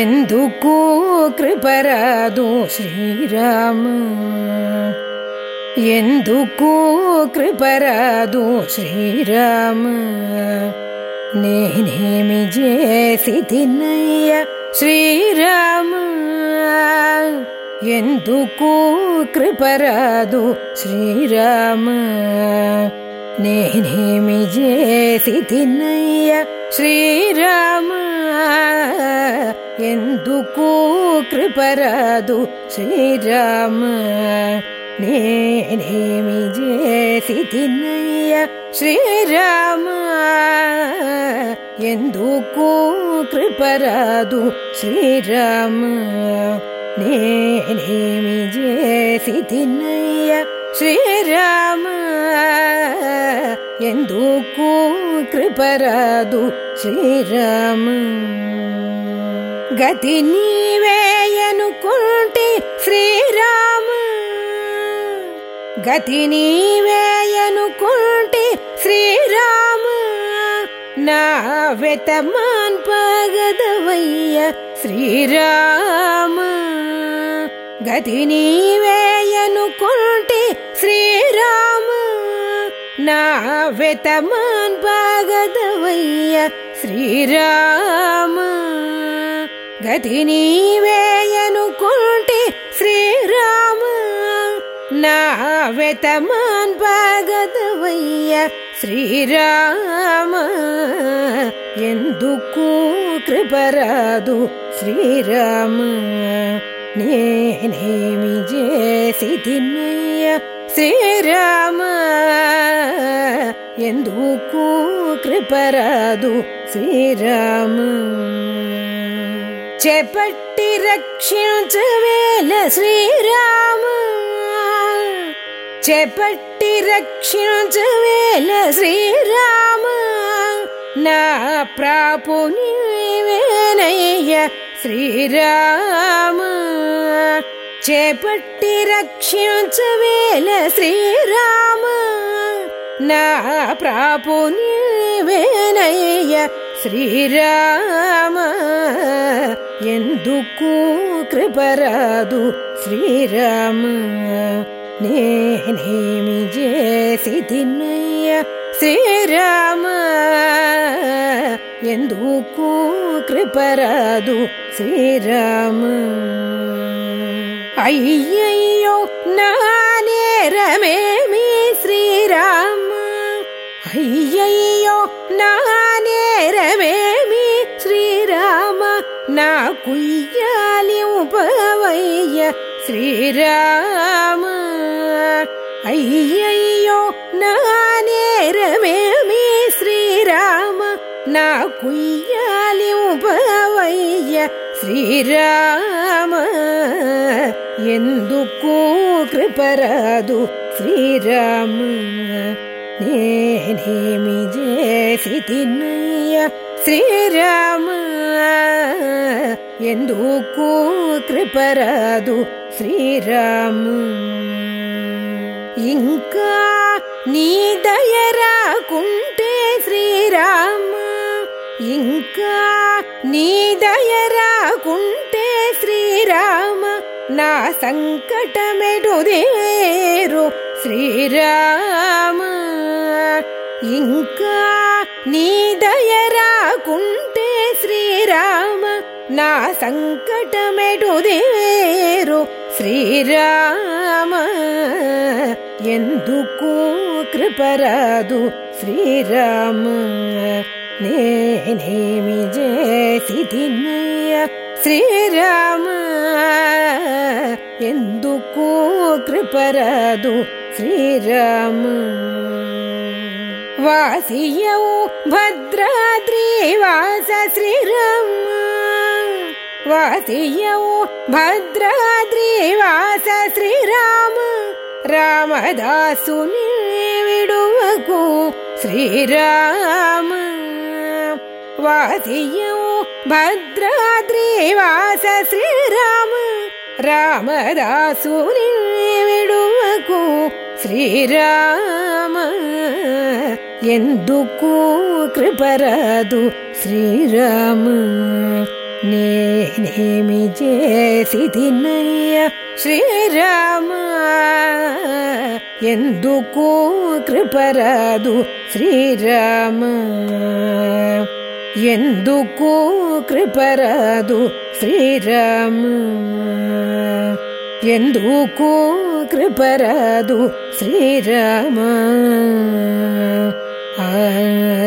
ఎందుకు కృపరాదు శ్రీరామ ఎందుకు కృపరాదు శ్రీరామ నేనేమి చేసి తిన్నయ్య శ్రీరామ ఎందుకు కృపరాదు శ్రీరామ నేనేమి చేసి తిన్నయ్య శ్రీరామ ఎందుకు కృపరాదు శ్రీరామ నేనేమి చేసి తిన్నయ్య శ్రీరామ ఎందుకు కృపరాదు శ్రీరామ నేనేమి చేసి తిన్నయ్య శ్రీరామ ఎందుకు కృపరాదు శ్రీరామ గతి నీవేయనుకుంటే శ్రీరామ. గతి నీవేయనుకుంటే శ్రీరామ. నా వెతమాన్ పగదవయ్య శ్రీరామ. గతి నీవేయనుకుంటే శ్రీరామ. నా వెతమాన్ పగదవయ్య శ్రీరామ. గతి నీవేయనుకుంటే శ్రీరామ నా వెతమాన్ పగదవయ్య శ్రీరామ. ఎందుకు కృపరాదు శ్రీరామ? నేనేమి చేసి తిన్నయ్య శ్రీరామ? ఎందుకు కృపరాదు శ్రీరామ? చేపట్టి రక్షించవేల శ్రీరామ. చేపట్టి రక్షించవేల శ్రీరామ. నా ప్రాపు నీవేనయ్య శ్రీరామ. చేపట్టి రక్షించవేల శ్రీరామ. నా ప్రాపు నీవేనయ్య ಶ್ರೀರಾಮ कु कृपरादु ಶ್ರೀರಾಮ ನೇಮಿ नेमि ಶ್ರೀರಾಮ दिनु श्रीराम ಶ್ರೀರಾಮ ಅಯ್ಯಯ್ಯೋ ನಾನೇ श्रीराम ्योप्ना ने रमे श्रीराम నా నేరమేమి శ్రీరామ నా కుయ్యాలి ఉపవయ్య శ్రీరామ అయ్యయ్యో నా నేరమేమి శ్రీరామ నా కుయ్యాలి ఉపవయ్య శ్రీరామ ఎందుకు కృపరాదు శ్రీరామ నేనేమి చేసి తిన్నయ్య? శ్రీరామ ఎందుకు కృపరాదు శ్రీరామ? ఇంకా నీ దయరాకుంటే శ్రీరామ ఇంకా నీ దయరాకుంటే శ్రీరామ నా సంకటమెడుదేరు శ్రీరామ. ఇంకా నీ దయరాకుంటే శ్రీరామ నా సంకటమెడుదేరు శ్రీరామ ఎందుకు కృపరాదు శ్రీరామ నేనేమి చేసి తిన్నయ్య శ్రీరామ ఎందుకు కృపరాదు శ్రీరామ वासियौ भद्रात्रि वासियौ श्रीराम वासि यौ श्रीराम। वासियौ नी वेणुवको श्रीराम वासिय भद्रात्रि श्रीराम। ఎందుకు కృపరాదు శ్రీరామ నేనేమి చేసి తిన్నయ్య శ్రీరామ ఎందుకు కృపరాదు శ్రీరామ ఎందుకు కృపరాదు శ్రీరామ ఎందుకు కృపరాదు శ్రీరామ I